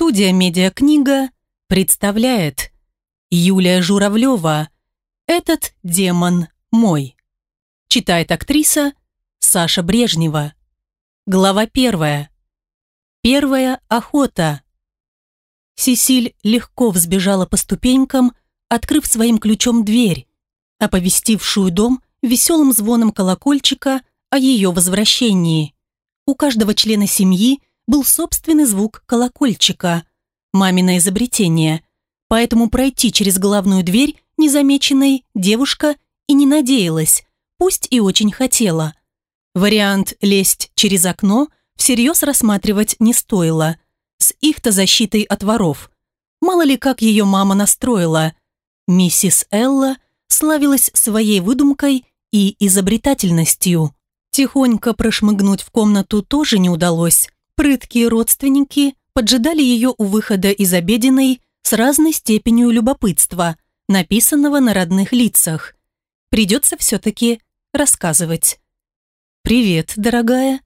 Студия «Медиакнига» представляет Юлия Журавлева «Этот демон мой». Читает актриса Саша Брежнева. Глава первая. Первая охота. Сесиль легко взбежала по ступенькам, открыв своим ключом дверь, оповестившую дом веселым звоном колокольчика о ее возвращении. У каждого члена семьи был собственный звук колокольчика, мамино изобретение, поэтому пройти через главную дверь незамеченной девушка и не надеялась, пусть и очень хотела. Вариант «лезть через окно» всерьез рассматривать не стоило, с их-то защитой от воров. Мало ли как ее мама настроила. Миссис Элла славилась своей выдумкой и изобретательностью. Тихонько прошмыгнуть в комнату тоже не удалось. Прыткие родственники поджидали ее у выхода из обеденной с разной степенью любопытства, написанного на родных лицах. Придется все-таки рассказывать. «Привет, дорогая».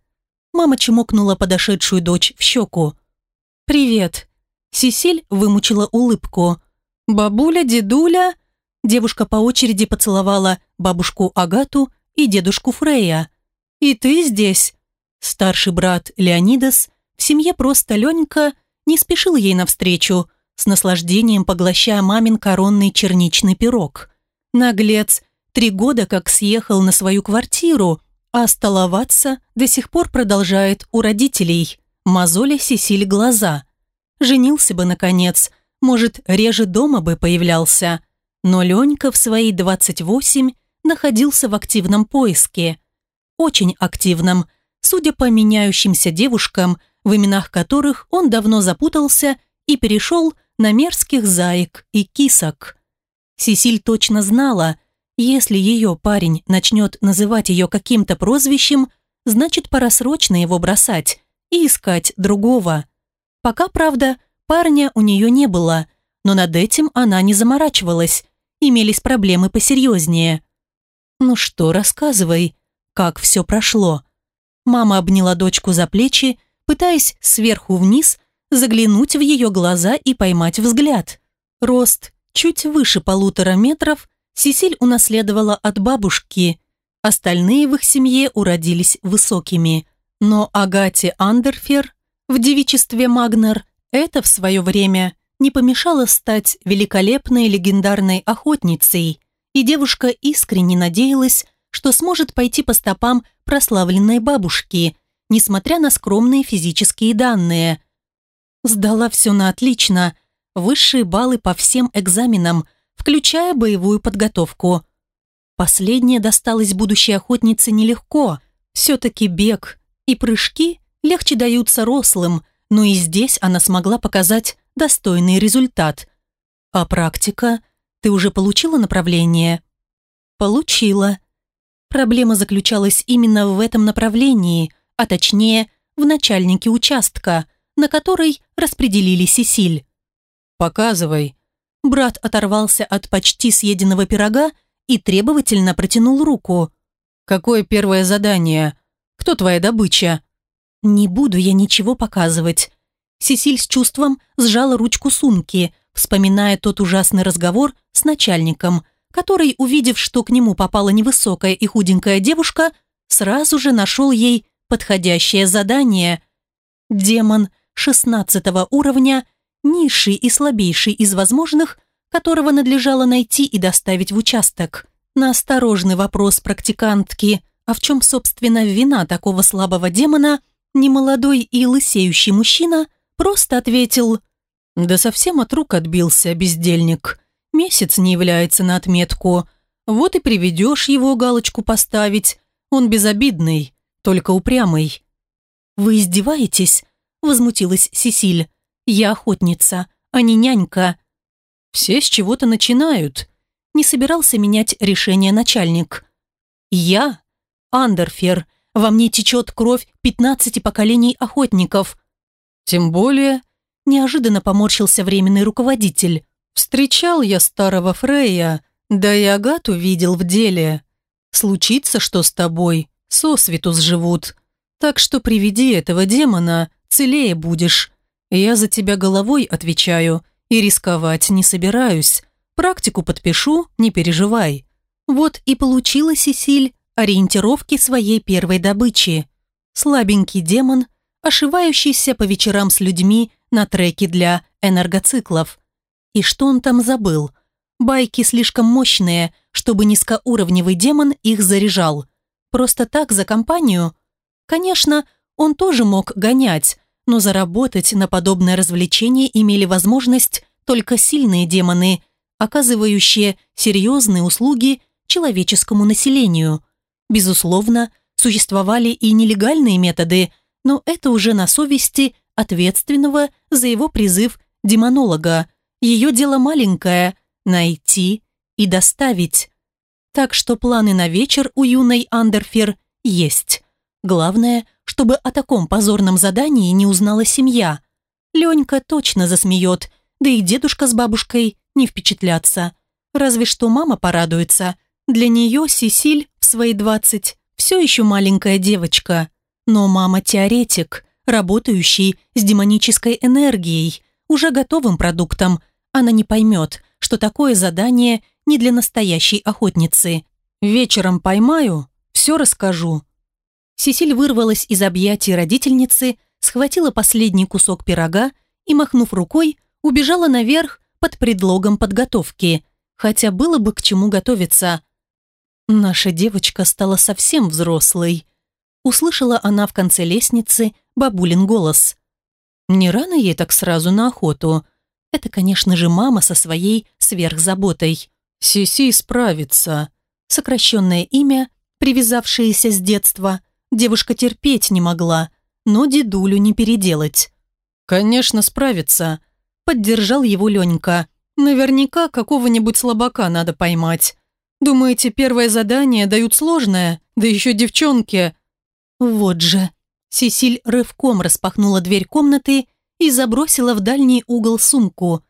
Мама чмокнула подошедшую дочь в щеку. «Привет». Сесиль вымучила улыбку. «Бабуля, дедуля...» Девушка по очереди поцеловала бабушку Агату и дедушку Фрея. «И ты здесь?» Старший брат Леонидас в семье просто Ленька не спешил ей навстречу, с наслаждением поглощая мамин коронный черничный пирог. Наглец три года как съехал на свою квартиру, а столоваться до сих пор продолжает у родителей. Мозоли Сесиль глаза. Женился бы, наконец, может, реже дома бы появлялся. Но Ленька в свои 28 находился в активном поиске. Очень активном, судя по меняющимся девушкам, в именах которых он давно запутался и перешел на мерзких заек и кисок. Сесиль точно знала, если ее парень начнет называть ее каким-то прозвищем, значит, пора срочно его бросать и искать другого. Пока, правда, парня у нее не было, но над этим она не заморачивалась, имелись проблемы посерьезнее. «Ну что, рассказывай, как все прошло?» Мама обняла дочку за плечи, пытаясь сверху вниз заглянуть в ее глаза и поймать взгляд. Рост чуть выше полутора метров Сесиль унаследовала от бабушки. Остальные в их семье уродились высокими. Но Агате Андерфер в девичестве Магнер это в свое время не помешало стать великолепной легендарной охотницей, и девушка искренне надеялась, что сможет пойти по стопам прославленной бабушки, несмотря на скромные физические данные. Сдала все на отлично, высшие баллы по всем экзаменам, включая боевую подготовку. Последнее досталось будущей охотнице нелегко. Все-таки бег и прыжки легче даются рослым, но и здесь она смогла показать достойный результат. А практика? Ты уже получила направление? Получила. Проблема заключалась именно в этом направлении, а точнее, в начальнике участка, на который распределили Сесиль. «Показывай», Брат оторвался от почти съеденного пирога и требовательно протянул руку. «Какое первое задание? Кто твоя добыча?» «Не буду я ничего показывать». Сесиль с чувством сжала ручку сумки, вспоминая тот ужасный разговор с начальником, который, увидев, что к нему попала невысокая и худенькая девушка, сразу же нашел ей подходящее задание. Демон шестнадцатого уровня низший и слабейший из возможных, которого надлежало найти и доставить в участок. На осторожный вопрос практикантки, а в чем, собственно, вина такого слабого демона, немолодой и лысеющий мужчина просто ответил «Да совсем от рук отбился, бездельник. Месяц не является на отметку. Вот и приведешь его галочку поставить. Он безобидный, только упрямый». «Вы издеваетесь?» – возмутилась Сесиль. Я охотница, а не нянька. Все с чего-то начинают. Не собирался менять решение начальник. Я, Андерфер, во мне течет кровь пятнадцати поколений охотников. Тем более, неожиданно поморщился временный руководитель. Встречал я старого Фрея, да и Агату видел в деле. Случится, что с тобой, сосвету сживут. Так что приведи этого демона, целее будешь. «Я за тебя головой отвечаю и рисковать не собираюсь. Практику подпишу, не переживай». Вот и получила Сесиль ориентировки своей первой добычи. Слабенький демон, ошивающийся по вечерам с людьми на треке для энергоциклов. И что он там забыл? Байки слишком мощные, чтобы низкоуровневый демон их заряжал. Просто так за компанию? Конечно, он тоже мог гонять, но заработать на подобное развлечение имели возможность только сильные демоны, оказывающие серьезные услуги человеческому населению. Безусловно, существовали и нелегальные методы, но это уже на совести ответственного за его призыв демонолога. Ее дело маленькое – найти и доставить. Так что планы на вечер у юной Андерфер есть. Главное, чтобы о таком позорном задании не узнала семья. Ленька точно засмеет, да и дедушка с бабушкой не впечатлятся. Разве что мама порадуется. Для нее Сесиль в свои двадцать все еще маленькая девочка. Но мама теоретик, работающий с демонической энергией, уже готовым продуктом. Она не поймет, что такое задание не для настоящей охотницы. Вечером поймаю, все расскажу. Сесиль вырвалась из объятий родительницы, схватила последний кусок пирога и, махнув рукой, убежала наверх под предлогом подготовки, хотя было бы к чему готовиться. Наша девочка стала совсем взрослой. Услышала она в конце лестницы бабулин голос. Не рано ей так сразу на охоту. Это, конечно же, мама со своей сверхзаботой. Сиси справится. Сокращенное имя, привязавшееся с детства, девушка терпеть не могла, но дедулю не переделать. «Конечно, справится», — поддержал его Ленька. «Наверняка какого-нибудь слабака надо поймать. Думаете, первое задание дают сложное, да еще девчонки?» «Вот же». Сесиль рывком распахнула дверь комнаты и забросила в дальний угол сумку.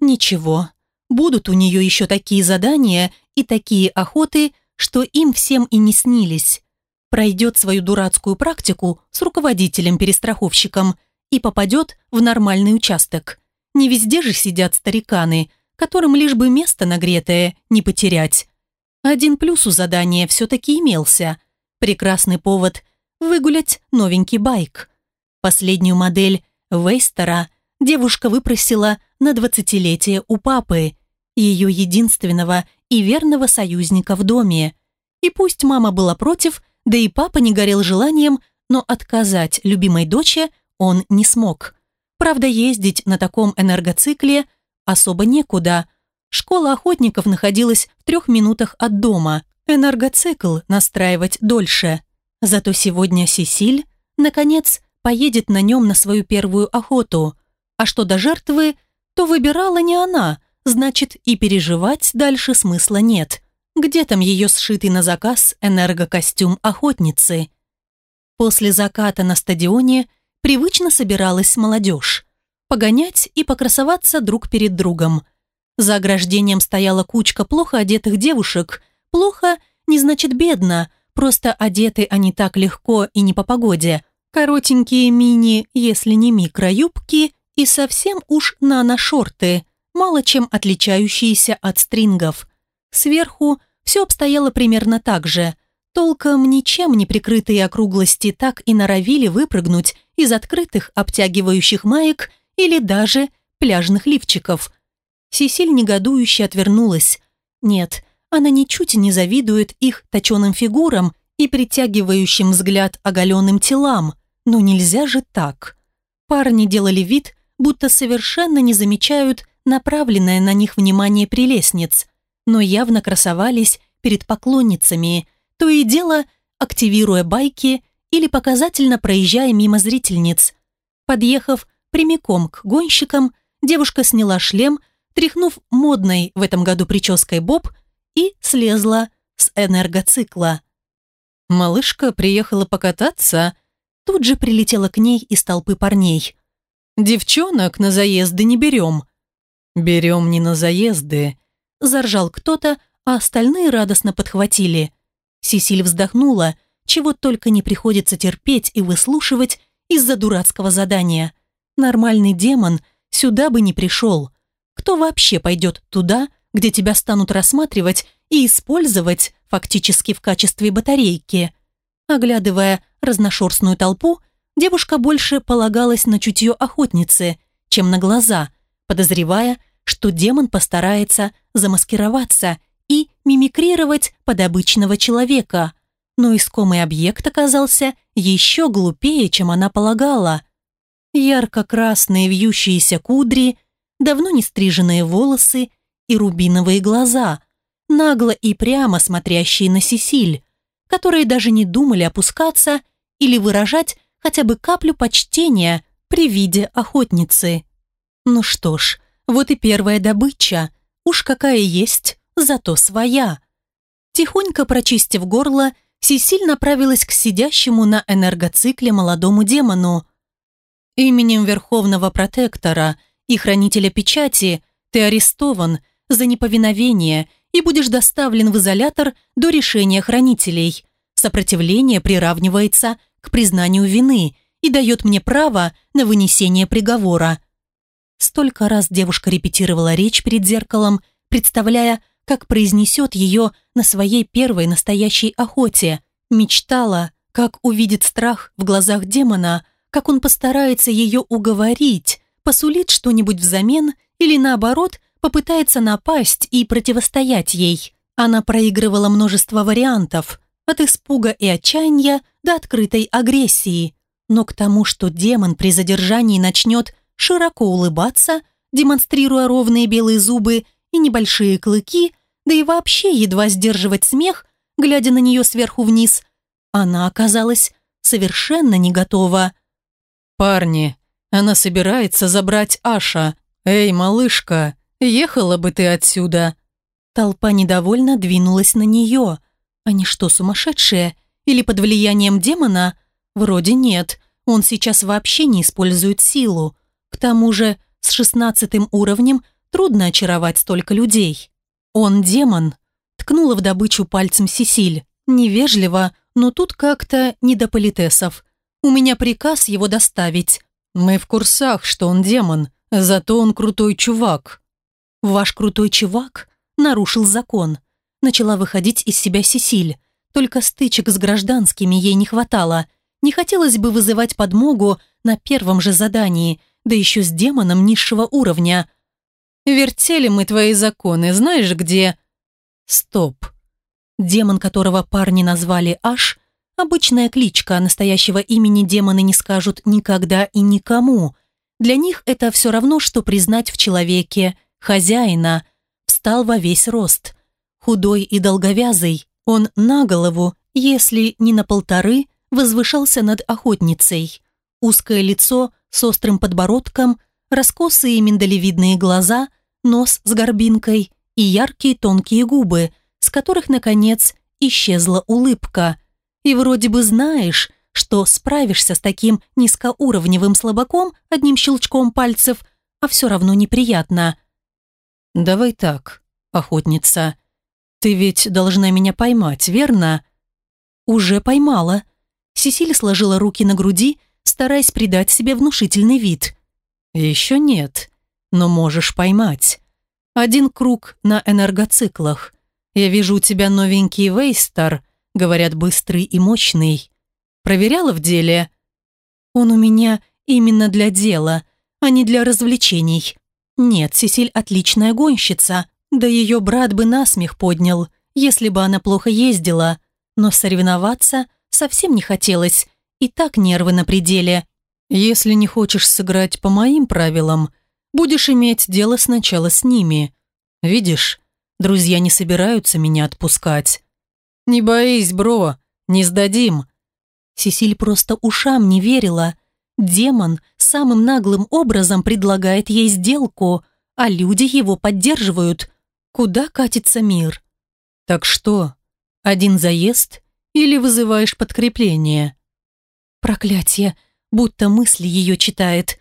«Ничего, будут у нее еще такие задания и такие охоты, что им всем и не снились пройдет свою дурацкую практику с руководителем-перестраховщиком и попадет в нормальный участок. Не везде же сидят стариканы, которым лишь бы место нагретое не потерять. Один плюс у задания все-таки имелся. Прекрасный повод выгулять новенький байк. Последнюю модель Вейстера девушка выпросила на двадцатилетие у папы, ее единственного и верного союзника в доме. И пусть мама была против, да и папа не горел желанием, но отказать любимой доче он не смог. Правда, ездить на таком энергоцикле особо некуда. Школа охотников находилась в трех минутах от дома. Энергоцикл настраивать дольше. Зато сегодня Сесиль, наконец, поедет на нем на свою первую охоту. А что до жертвы, то выбирала не она, значит и переживать дальше смысла нет. Где там ее сшитый на заказ энергокостюм охотницы? После заката на стадионе привычно собиралась молодежь. Погонять и покрасоваться друг перед другом. За ограждением стояла кучка плохо одетых девушек. Плохо не значит бедно, просто одеты они так легко и не по погоде. Коротенькие мини, если не микро-юбки, и совсем уж нано-шорты, мало чем отличающиеся от стрингов. Сверху все обстояло примерно так же. Толком ничем не прикрытые округлости так и норовили выпрыгнуть из открытых обтягивающих маек или даже пляжных лифчиков. Сесиль негодующе отвернулась. Нет, она ничуть не завидует их точеным фигурам и притягивающим взгляд оголенным телам. Но нельзя же так. Парни делали вид, будто совершенно не замечают направленное на них внимание прелестниц но явно красовались перед поклонницами, то и дело активируя байки или показательно проезжая мимо зрительниц. Подъехав прямиком к гонщикам, девушка сняла шлем, тряхнув модной в этом году прической боб и слезла с энергоцикла. Малышка приехала покататься, тут же прилетела к ней из толпы парней. «Девчонок на заезды не берем». «Берем не на заезды, Заржал кто-то, а остальные радостно подхватили. Сесиль вздохнула, чего только не приходится терпеть и выслушивать из-за дурацкого задания. Нормальный демон сюда бы не пришел. Кто вообще пойдет туда, где тебя станут рассматривать и использовать фактически в качестве батарейки? Оглядывая разношерстную толпу, девушка больше полагалась на чутье охотницы, чем на глаза, подозревая, что демон постарается замаскироваться и мимикрировать под обычного человека. Но искомый объект оказался еще глупее, чем она полагала. Ярко-красные вьющиеся кудри, давно не стриженные волосы и рубиновые глаза, нагло и прямо смотрящие на Сесиль, которые даже не думали опускаться или выражать хотя бы каплю почтения при виде охотницы. Ну что ж, вот и первая добыча, уж какая есть, зато своя. Тихонько прочистив горло, Сесиль направилась к сидящему на энергоцикле молодому демону. «Именем Верховного Протектора и Хранителя Печати ты арестован за неповиновение и будешь доставлен в изолятор до решения хранителей. Сопротивление приравнивается к признанию вины и дает мне право на вынесение приговора». Столько раз девушка репетировала речь перед зеркалом, представляя, как произнесет ее на своей первой настоящей охоте. Мечтала, как увидит страх в глазах демона, как он постарается ее уговорить, посулит что-нибудь взамен или наоборот попытается напасть и противостоять ей. Она проигрывала множество вариантов, от испуга и отчаяния до открытой агрессии. Но к тому, что демон при задержании начнет широко улыбаться, демонстрируя ровные белые зубы и небольшие клыки, да и вообще едва сдерживать смех, глядя на нее сверху вниз, она оказалась совершенно не готова. «Парни, она собирается забрать Аша. Эй, малышка, ехала бы ты отсюда!» Толпа недовольно двинулась на нее. Они что, сумасшедшие? Или под влиянием демона? Вроде нет, он сейчас вообще не использует силу. К тому же с шестнадцатым уровнем трудно очаровать столько людей. Он демон. Ткнула в добычу пальцем Сесиль. Невежливо, но тут как-то не до политесов. У меня приказ его доставить. Мы в курсах, что он демон, зато он крутой чувак. Ваш крутой чувак нарушил закон. Начала выходить из себя Сесиль. Только стычек с гражданскими ей не хватало. Не хотелось бы вызывать подмогу на первом же задании, да еще с демоном низшего уровня. Вертели мы твои законы, знаешь где? Стоп. Демон, которого парни назвали Аш, обычная кличка, настоящего имени демоны не скажут никогда и никому. Для них это все равно, что признать в человеке хозяина. Встал во весь рост. Худой и долговязый, он на голову, если не на полторы, возвышался над охотницей. Узкое лицо с острым подбородком, раскосые миндалевидные глаза, нос с горбинкой и яркие тонкие губы, с которых, наконец, исчезла улыбка. И вроде бы знаешь, что справишься с таким низкоуровневым слабаком одним щелчком пальцев, а все равно неприятно. «Давай так, охотница. Ты ведь должна меня поймать, верно?» «Уже поймала». Сесиль сложила руки на груди стараясь придать себе внушительный вид. «Еще нет, но можешь поймать. Один круг на энергоциклах. Я вижу у тебя новенький Вейстар, говорят, быстрый и мощный. Проверяла в деле?» «Он у меня именно для дела, а не для развлечений. Нет, Сесиль отличная гонщица, да ее брат бы насмех поднял, если бы она плохо ездила, но соревноваться совсем не хотелось, и так нервы на пределе. Если не хочешь сыграть по моим правилам, будешь иметь дело сначала с ними. Видишь, друзья не собираются меня отпускать. Не боись, бро, не сдадим. Сесиль просто ушам не верила. Демон самым наглым образом предлагает ей сделку, а люди его поддерживают. Куда катится мир? Так что, один заезд или вызываешь подкрепление? Проклятие, будто мысли ее читает.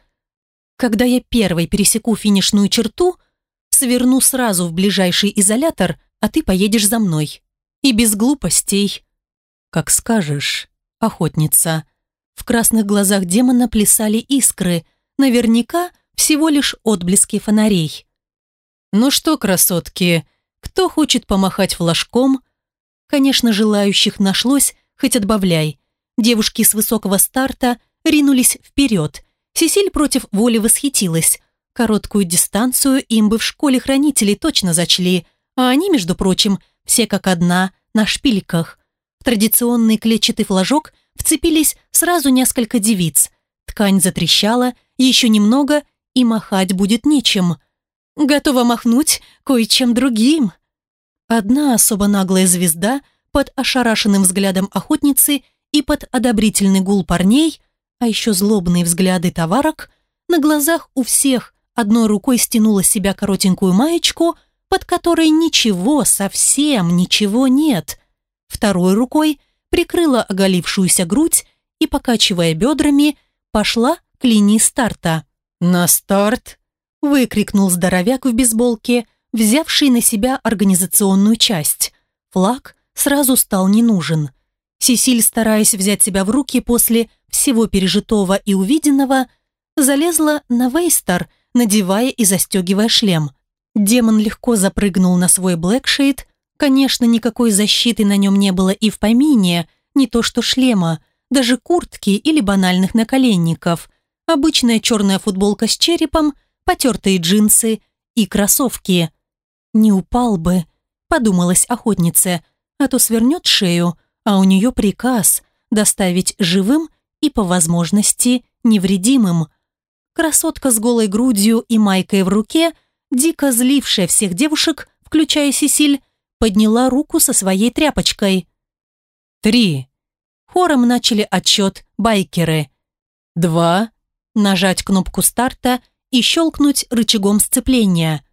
Когда я первой пересеку финишную черту, сверну сразу в ближайший изолятор, а ты поедешь за мной. И без глупостей. Как скажешь, охотница. В красных глазах демона плясали искры, наверняка всего лишь отблески фонарей. «Ну что, красотки, кто хочет помахать флажком?» Конечно, желающих нашлось, хоть отбавляй. Девушки с высокого старта ринулись вперед. Сесиль против воли восхитилась. Короткую дистанцию им бы в школе хранителей точно зачли, а они, между прочим, все как одна, на шпильках. Традиционный клетчатый флажок вцепились сразу несколько девиц. Ткань затрещала, еще немного, и махать будет нечем. Готова махнуть кое-чем другим. Одна особо наглая звезда под ошарашенным взглядом охотницы и под одобрительный гул парней, а еще злобные взгляды товарок, на глазах у всех одной рукой стянула себя коротенькую маечку, под которой ничего, совсем ничего нет. Второй рукой прикрыла оголившуюся грудь и, покачивая бедрами, пошла к линии старта. «На старт!» – выкрикнул здоровяк в бейсболке – взявший на себя организационную часть. Флаг сразу стал не нужен. Сесиль, стараясь взять себя в руки после всего пережитого и увиденного, залезла на Вейстер, надевая и застегивая шлем. Демон легко запрыгнул на свой блэкшейд. Конечно, никакой защиты на нем не было и в помине, не то что шлема, даже куртки или банальных наколенников. Обычная черная футболка с черепом, потертые джинсы и кроссовки. «Не упал бы», — подумалась охотница, «а то свернет шею, а у нее приказ доставить живым и, по возможности, невредимым». Красотка с голой грудью и майкой в руке, дико злившая всех девушек, включая Сесиль, подняла руку со своей тряпочкой. «Три». Хором начали отчет байкеры. «Два». Нажать кнопку старта и щелкнуть рычагом сцепления.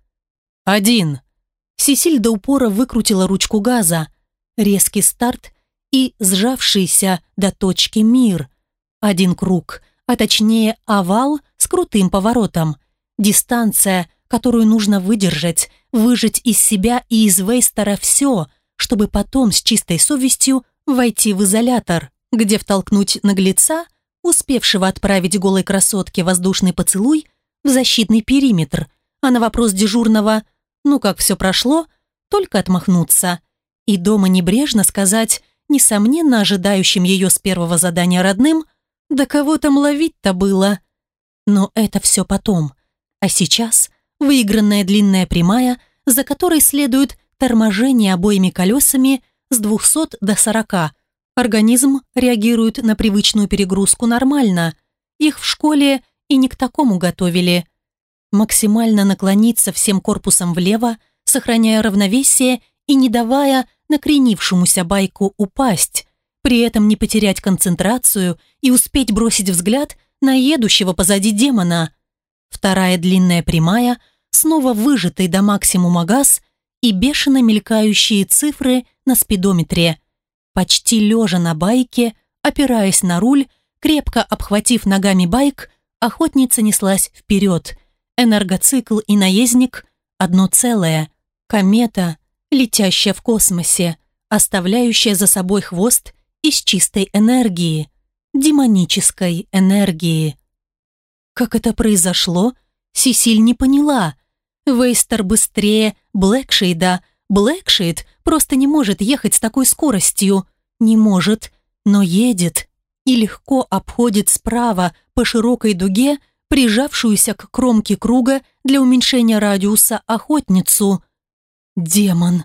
«Один». Сесиль до упора выкрутила ручку газа. Резкий старт и сжавшийся до точки мир. Один круг, а точнее овал с крутым поворотом. Дистанция, которую нужно выдержать, выжать из себя и из Вейстера все, чтобы потом с чистой совестью войти в изолятор, где втолкнуть наглеца, успевшего отправить голой красотке воздушный поцелуй, в защитный периметр, а на вопрос дежурного – ну как все прошло, только отмахнуться. И дома небрежно сказать, несомненно ожидающим ее с первого задания родным, да кого там ловить-то было. Но это все потом. А сейчас выигранная длинная прямая, за которой следует торможение обоими колесами с 200 до 40. Организм реагирует на привычную перегрузку нормально. Их в школе и не к такому готовили максимально наклониться всем корпусом влево, сохраняя равновесие и не давая накренившемуся байку упасть, при этом не потерять концентрацию и успеть бросить взгляд на едущего позади демона. Вторая длинная прямая, снова выжатый до максимума газ и бешено мелькающие цифры на спидометре. Почти лежа на байке, опираясь на руль, крепко обхватив ногами байк, охотница неслась вперед – энергоцикл и наездник – одно целое, комета, летящая в космосе, оставляющая за собой хвост из чистой энергии, демонической энергии. Как это произошло, Сисиль не поняла. Вейстер быстрее Блэкшейда. Блэкшейд просто не может ехать с такой скоростью. Не может, но едет. И легко обходит справа по широкой дуге – прижавшуюся к кромке круга для уменьшения радиуса охотницу. Демон.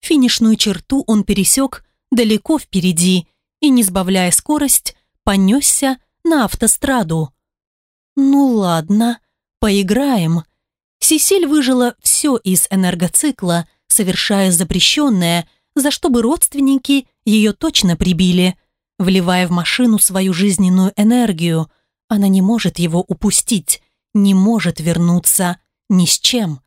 Финишную черту он пересек далеко впереди и, не сбавляя скорость, понесся на автостраду. «Ну ладно, поиграем». Сесиль выжила все из энергоцикла, совершая запрещенное, за что бы родственники ее точно прибили, вливая в машину свою жизненную энергию – она не может его упустить, не может вернуться ни с чем.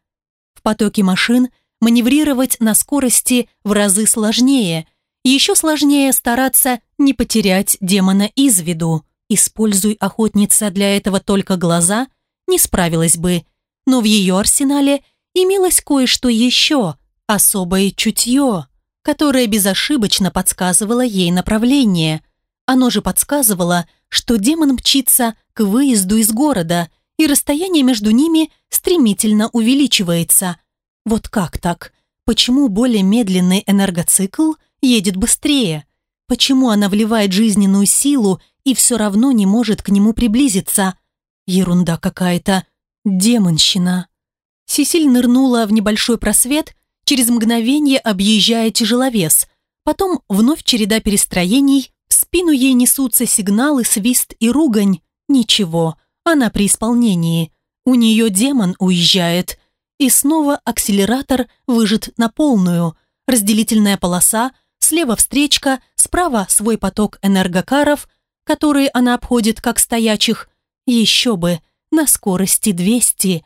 В потоке машин маневрировать на скорости в разы сложнее. Еще сложнее стараться не потерять демона из виду. Используй охотница для этого только глаза, не справилась бы. Но в ее арсенале имелось кое-что еще, особое чутье, которое безошибочно подсказывало ей направление. Оно же подсказывало, что демон мчится к выезду из города и расстояние между ними стремительно увеличивается. Вот как так? Почему более медленный энергоцикл едет быстрее? Почему она вливает жизненную силу и все равно не может к нему приблизиться? Ерунда какая-то. Демонщина. Сесиль нырнула в небольшой просвет, через мгновение объезжая тяжеловес. Потом вновь череда перестроений, в спину ей несутся сигналы, свист и ругань. Ничего, она при исполнении. У нее демон уезжает. И снова акселератор выжат на полную. Разделительная полоса, слева встречка, справа свой поток энергокаров, которые она обходит как стоячих. Еще бы, на скорости 200.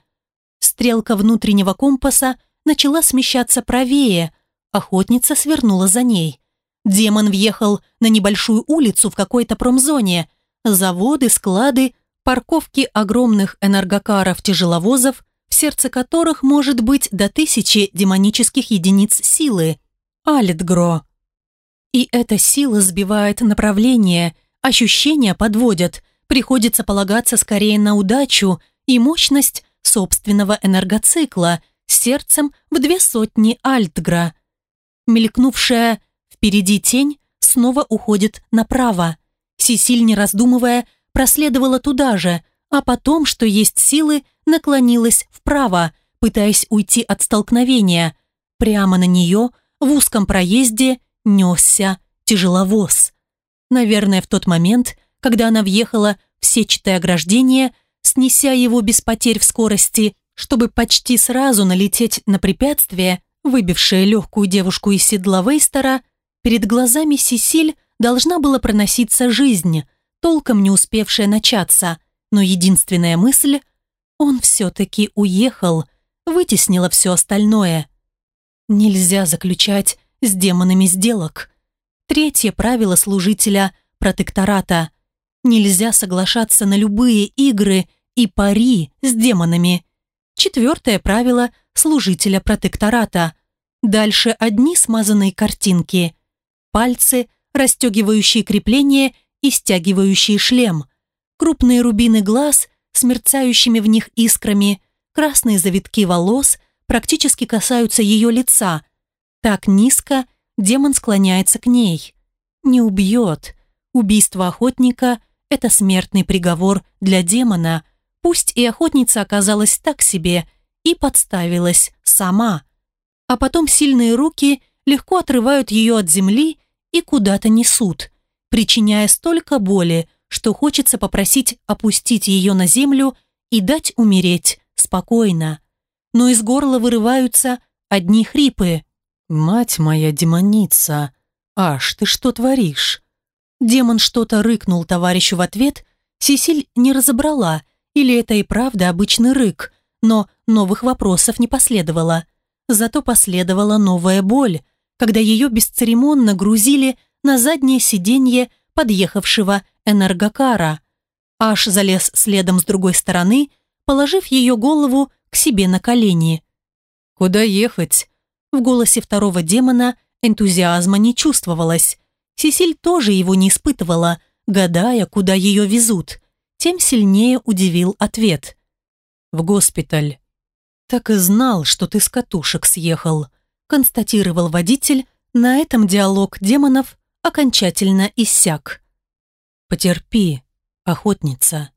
Стрелка внутреннего компаса начала смещаться правее. Охотница свернула за ней. Демон въехал на небольшую улицу в какой-то промзоне. Заводы, склады, парковки огромных энергокаров-тяжеловозов, в сердце которых может быть до тысячи демонических единиц силы. Алитгро. И эта сила сбивает направление, ощущения подводят, приходится полагаться скорее на удачу и мощность собственного энергоцикла с сердцем в две сотни альтгра. Мелькнувшая впереди тень снова уходит направо. Сисиль, не раздумывая, проследовала туда же, а потом, что есть силы, наклонилась вправо, пытаясь уйти от столкновения. Прямо на нее, в узком проезде, несся тяжеловоз. Наверное, в тот момент, когда она въехала в сетчатое ограждение, снеся его без потерь в скорости, чтобы почти сразу налететь на препятствие, выбившее легкую девушку из седла Вейстера, перед глазами Сесиль должна была проноситься жизнь, толком не успевшая начаться, но единственная мысль – он все-таки уехал, вытеснила все остальное. Нельзя заключать с демонами сделок. Третье правило служителя протектората – Нельзя соглашаться на любые игры и пари с демонами. Четвертое правило служителя протектората. Дальше одни смазанные картинки. Пальцы, расстегивающие крепление и стягивающие шлем. Крупные рубины глаз с мерцающими в них искрами, красные завитки волос практически касаются ее лица. Так низко демон склоняется к ней. Не убьет. Убийство охотника – это смертный приговор для демона, пусть и охотница оказалась так себе и подставилась сама. А потом сильные руки легко отрывают ее от земли и куда-то несут, причиняя столько боли, что хочется попросить опустить ее на землю и дать умереть спокойно. Но из горла вырываются одни хрипы. «Мать моя демоница! Аж, ты что творишь?» Демон что-то рыкнул товарищу в ответ, Сесиль не разобрала, или это и правда обычный рык, но новых вопросов не последовало. Зато последовала новая боль, когда ее бесцеремонно грузили на заднее сиденье подъехавшего энергокара. Аж залез следом с другой стороны, положив ее голову к себе на колени. «Куда ехать?» В голосе второго демона энтузиазма не чувствовалось. Сесиль тоже его не испытывала, гадая, куда ее везут. Тем сильнее удивил ответ. «В госпиталь». «Так и знал, что ты с катушек съехал», констатировал водитель, на этом диалог демонов окончательно иссяк. «Потерпи, охотница».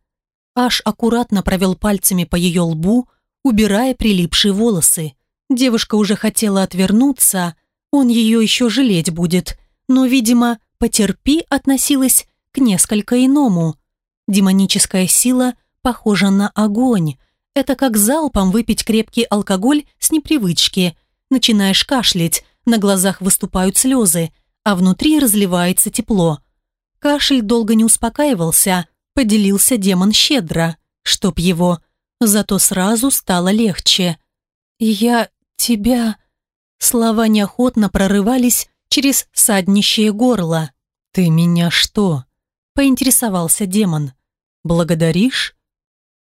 Аш аккуратно провел пальцами по ее лбу, убирая прилипшие волосы. Девушка уже хотела отвернуться, он ее еще жалеть будет, но, видимо, «потерпи» относилась к несколько иному. Демоническая сила похожа на огонь. Это как залпом выпить крепкий алкоголь с непривычки. Начинаешь кашлять, на глазах выступают слезы, а внутри разливается тепло. Кашель долго не успокаивался, поделился демон щедро, чтоб его. Зато сразу стало легче. «Я тебя...» Слова неохотно прорывались через саднищее горло. «Ты меня что?» – поинтересовался демон. «Благодаришь?»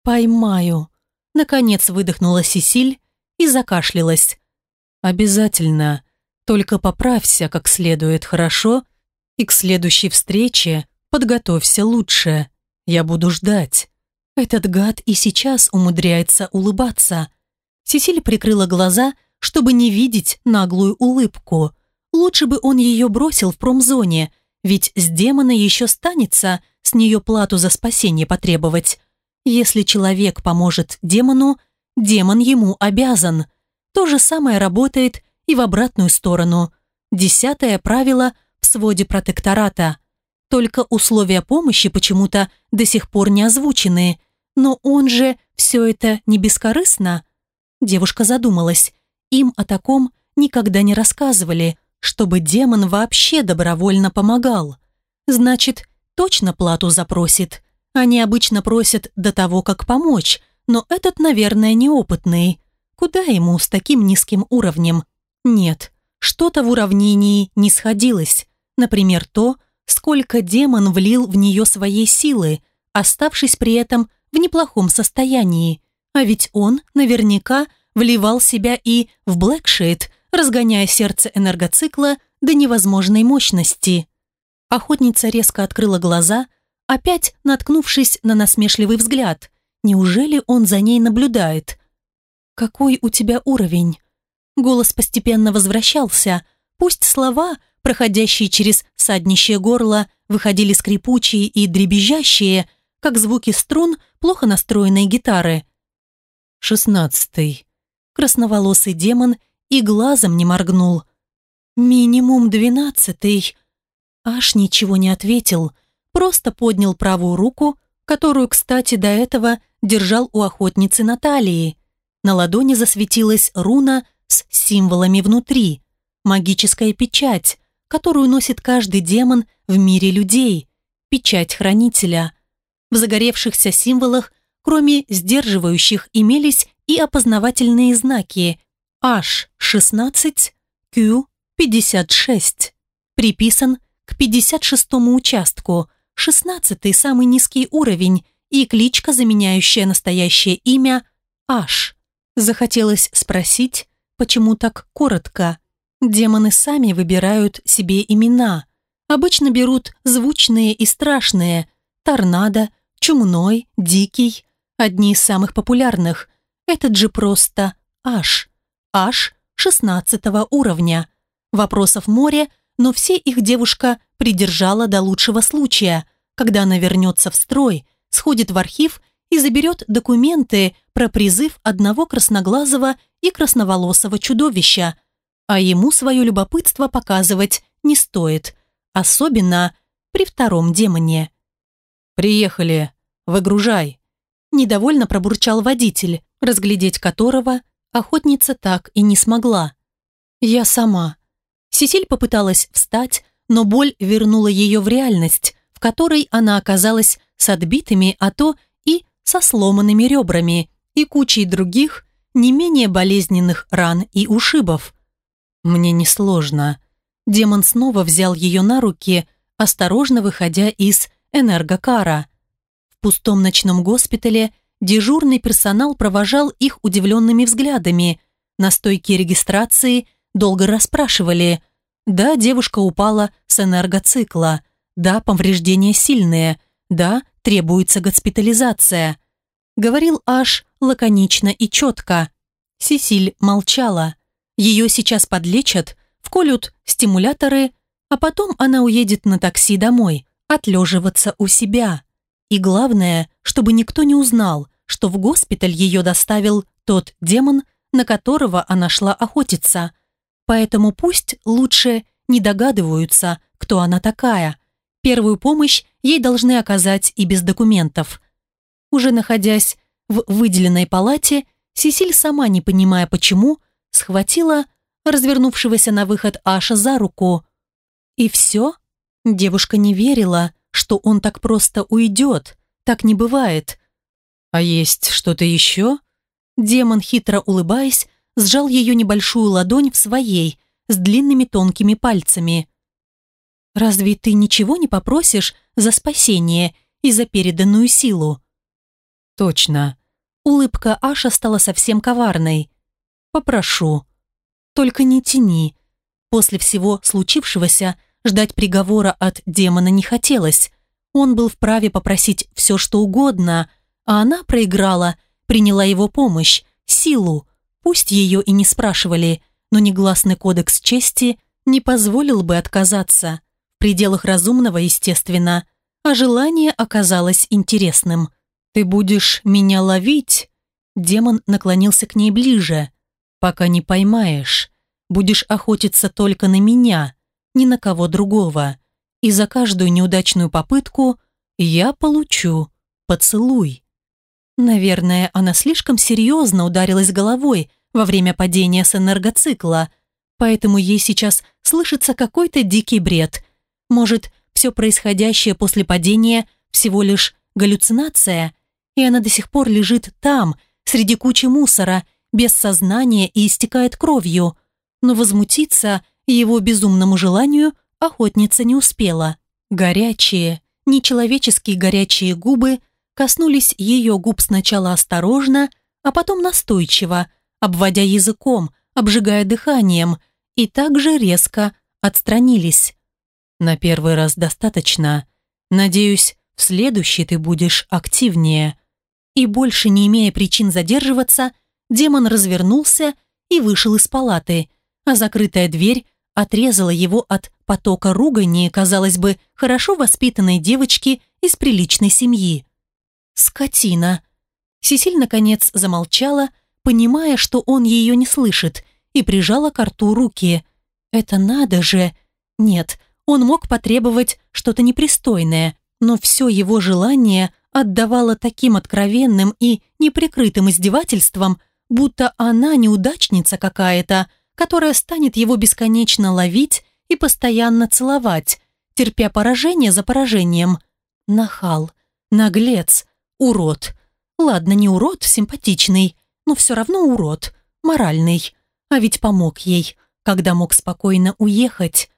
«Поймаю». Наконец выдохнула Сесиль и закашлялась. «Обязательно. Только поправься как следует, хорошо? И к следующей встрече подготовься лучше. Я буду ждать». Этот гад и сейчас умудряется улыбаться. Сесиль прикрыла глаза, чтобы не видеть наглую улыбку. Лучше бы он ее бросил в промзоне, ведь с демона еще станется с нее плату за спасение потребовать. Если человек поможет демону, демон ему обязан. То же самое работает и в обратную сторону. Десятое правило в своде протектората. Только условия помощи почему-то до сих пор не озвучены. Но он же все это не бескорыстно. Девушка задумалась. Им о таком никогда не рассказывали, чтобы демон вообще добровольно помогал. Значит, точно плату запросит. Они обычно просят до того, как помочь, но этот, наверное, неопытный. Куда ему с таким низким уровнем? Нет, что-то в уравнении не сходилось. Например, то, сколько демон влил в нее своей силы, оставшись при этом в неплохом состоянии. А ведь он наверняка вливал себя и в Блэкшейд, разгоняя сердце энергоцикла до невозможной мощности. Охотница резко открыла глаза, опять наткнувшись на насмешливый взгляд. Неужели он за ней наблюдает? «Какой у тебя уровень?» Голос постепенно возвращался, пусть слова, проходящие через саднищее горло, выходили скрипучие и дребезжащие, как звуки струн плохо настроенной гитары. «Шестнадцатый». Красноволосый демон и глазом не моргнул. «Минимум двенадцатый». Аж ничего не ответил, просто поднял правую руку, которую, кстати, до этого держал у охотницы Наталии. На ладони засветилась руна с символами внутри, магическая печать, которую носит каждый демон в мире людей, печать хранителя. В загоревшихся символах, кроме сдерживающих, имелись и опознавательные знаки H16, Q56, приписан к 56-му участку, 16-й самый низкий уровень и кличка, заменяющая настоящее имя H. Захотелось спросить, почему так коротко. Демоны сами выбирают себе имена. Обычно берут звучные и страшные. Торнадо, Чумной, Дикий. Одни из самых популярных. Этот же просто H. H 16 уровня. Вопросов море, но все их девушка придержала до лучшего случая, когда она вернется в строй, сходит в архив и заберет документы про призыв одного красноглазого и красноволосого чудовища. А ему свое любопытство показывать не стоит, особенно при втором демоне. «Приехали, выгружай», – недовольно пробурчал водитель, разглядеть которого охотница так и не смогла. «Я сама». Сесиль попыталась встать, но боль вернула ее в реальность, в которой она оказалась с отбитыми, а то и со сломанными ребрами и кучей других, не менее болезненных ран и ушибов. «Мне несложно». Демон снова взял ее на руки, осторожно выходя из энергокара. В пустом ночном госпитале Дежурный персонал провожал их удивленными взглядами. На стойке регистрации долго расспрашивали. Да, девушка упала с энергоцикла. Да, повреждения сильные. Да, требуется госпитализация. Говорил Аш лаконично и четко. Сесиль молчала. Ее сейчас подлечат, вколют стимуляторы, а потом она уедет на такси домой, отлеживаться у себя. И главное, чтобы никто не узнал, что в госпиталь ее доставил тот демон, на которого она шла охотиться. Поэтому пусть лучше не догадываются, кто она такая. Первую помощь ей должны оказать и без документов. Уже находясь в выделенной палате, Сесиль, сама не понимая почему, схватила развернувшегося на выход Аша за руку. И все? Девушка не верила, что он так просто уйдет. Так не бывает. «А есть что-то еще?» Демон, хитро улыбаясь, сжал ее небольшую ладонь в своей, с длинными тонкими пальцами. «Разве ты ничего не попросишь за спасение и за переданную силу?» «Точно». Улыбка Аша стала совсем коварной. «Попрошу. Только не тяни». После всего случившегося ждать приговора от демона не хотелось. Он был вправе попросить все, что угодно – а она проиграла, приняла его помощь, силу, пусть ее и не спрашивали, но негласный кодекс чести не позволил бы отказаться. В пределах разумного, естественно, а желание оказалось интересным. «Ты будешь меня ловить?» Демон наклонился к ней ближе. «Пока не поймаешь. Будешь охотиться только на меня, ни на кого другого. И за каждую неудачную попытку я получу поцелуй». Наверное, она слишком серьезно ударилась головой во время падения с энергоцикла, поэтому ей сейчас слышится какой-то дикий бред. Может, все происходящее после падения всего лишь галлюцинация, и она до сих пор лежит там, среди кучи мусора, без сознания и истекает кровью. Но возмутиться его безумному желанию охотница не успела. Горячие, нечеловеческие горячие губы коснулись ее губ сначала осторожно, а потом настойчиво, обводя языком, обжигая дыханием, и также резко отстранились. На первый раз достаточно. Надеюсь, в следующий ты будешь активнее. И больше не имея причин задерживаться, демон развернулся и вышел из палаты, а закрытая дверь отрезала его от потока ругани, казалось бы, хорошо воспитанной девочки из приличной семьи. «Скотина!» Сесиль, наконец, замолчала, понимая, что он ее не слышит, и прижала к рту руки. «Это надо же!» «Нет, он мог потребовать что-то непристойное, но все его желание отдавало таким откровенным и неприкрытым издевательством, будто она неудачница какая-то, которая станет его бесконечно ловить и постоянно целовать, терпя поражение за поражением. Нахал, наглец, урод. Ладно, не урод, симпатичный, но все равно урод, моральный. А ведь помог ей, когда мог спокойно уехать.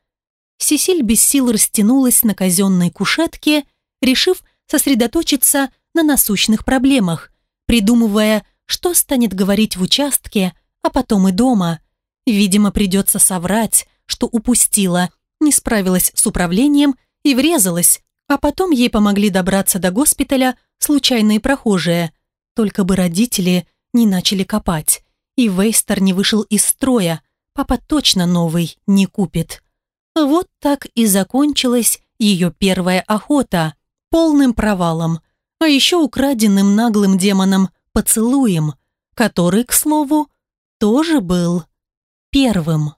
Сесиль без сил растянулась на казенной кушетке, решив сосредоточиться на насущных проблемах, придумывая, что станет говорить в участке, а потом и дома. Видимо, придется соврать, что упустила, не справилась с управлением и врезалась, а потом ей помогли добраться до госпиталя случайные прохожие. Только бы родители не начали копать. И Вейстер не вышел из строя, папа точно новый не купит. Вот так и закончилась ее первая охота, полным провалом, а еще украденным наглым демоном поцелуем, который, к слову, тоже был первым.